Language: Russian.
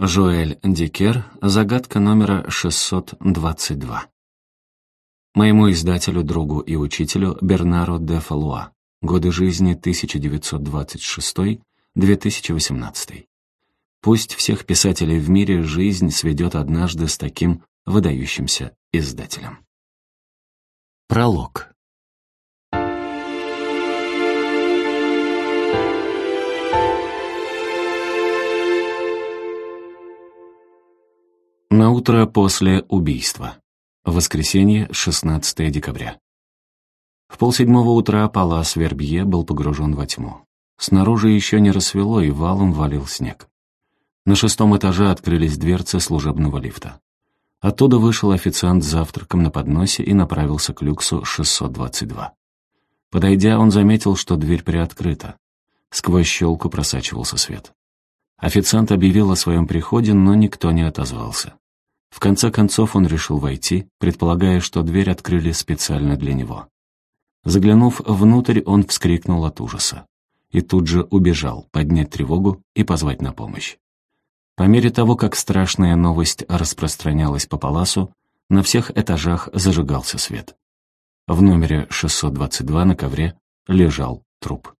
Жуэль Дикер, загадка номера 622. Моему издателю, другу и учителю Бернару де Фалуа. Годы жизни 1926-2018. Пусть всех писателей в мире жизнь сведет однажды с таким выдающимся издателем. Пролог. На утро после убийства. Воскресенье, 16 декабря. В полседьмого утра Палас Вербье был погружен во тьму. Снаружи еще не рассвело, и валом валил снег. На шестом этаже открылись дверцы служебного лифта. Оттуда вышел официант с завтраком на подносе и направился к люксу 622. Подойдя, он заметил, что дверь приоткрыта. Сквозь щелку просачивался свет. Официант объявил о своем приходе, но никто не отозвался. В конце концов он решил войти, предполагая, что дверь открыли специально для него. Заглянув внутрь, он вскрикнул от ужаса. И тут же убежал, поднять тревогу и позвать на помощь. По мере того, как страшная новость распространялась по паласу, на всех этажах зажигался свет. В номере 622 на ковре лежал труп.